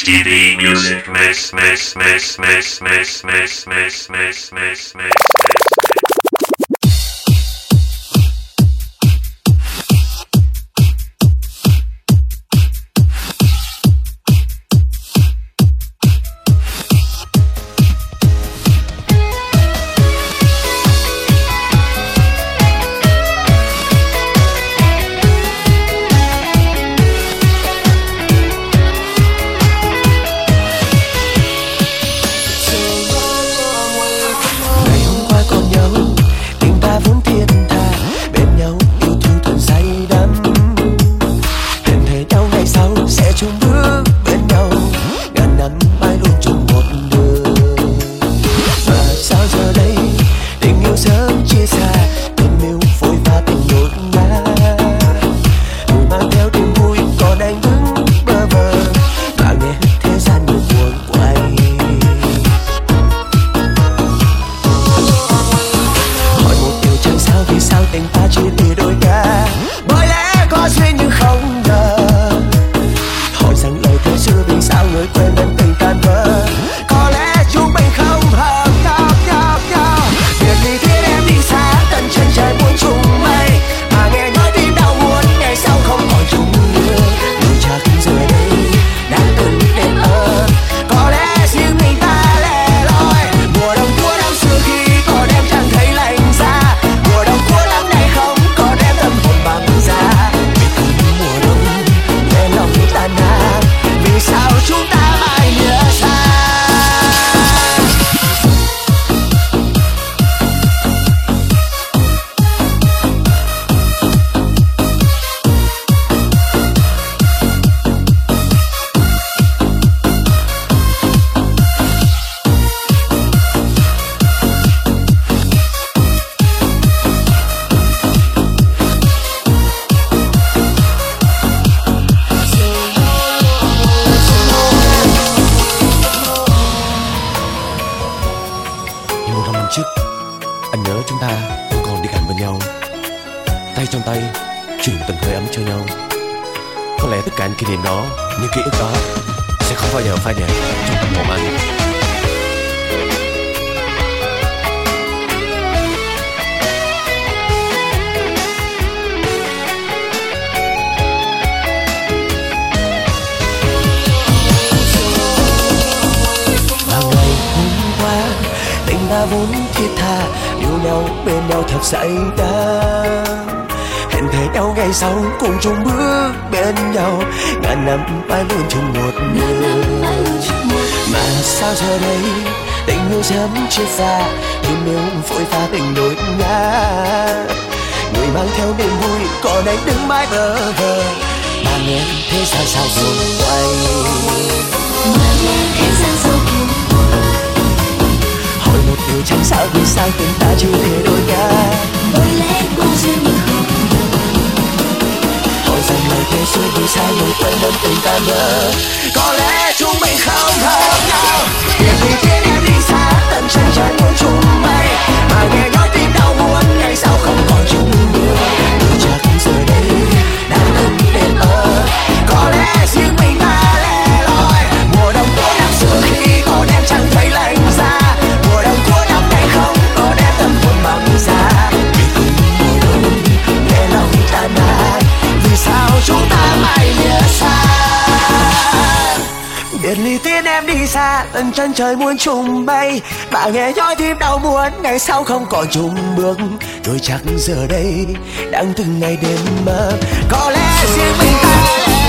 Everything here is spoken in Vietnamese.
MTV Music Mix Mix Mix Mix Mix Mix Mix Mix Mix Mix ngày Chưa bình sao người quên đến tình ta vẫn còn đi cạnh bên nhau. Tay trong tay, Truyền từng hơi ấm cho nhau. Có lẽ tất cả những kỷ niệm đó, Những ký ức đó Sẽ không bao giờ phai nhạt trong tâm hồn anh và ngày hôm qua, tình ta vốn nhau bên nhau thật say đắm hẹn thề nhau ngày sau cùng chung bước bên nhau. Ngàn năm mãi luôn chung một đường mà sao giờ đây tình yêu sớm chia xa tim yêu vội pha tình đôi ngã. Người mang theo niềm vui còn anh đứng mãi bơ vơ mà nghe thế gian sao buồn quay sao vì sao tình ta chưa thể đôi ngã hỏi rằng lời thề xưa vì sao người quên đơn tình ta vỡ có lẽ chúng mình không hợp nhau. Biệt ly khiến em đi xa tận chân trời muốn chung mây đi xa tận chân trời muốn chung bay. Bà nghe nhói tim đau buồn, ngày sau không còn chung bước. Tôi chắc giờ đây, đang từng ngày đêm mơ. Có lẽ riêng mình ta